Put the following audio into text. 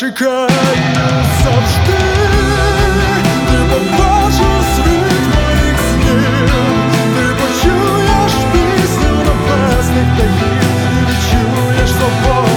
Чекай чекаю завжди, ти побачиш світ моїх снів, ти почуєш пісню небесних птахів і відчуєш собою.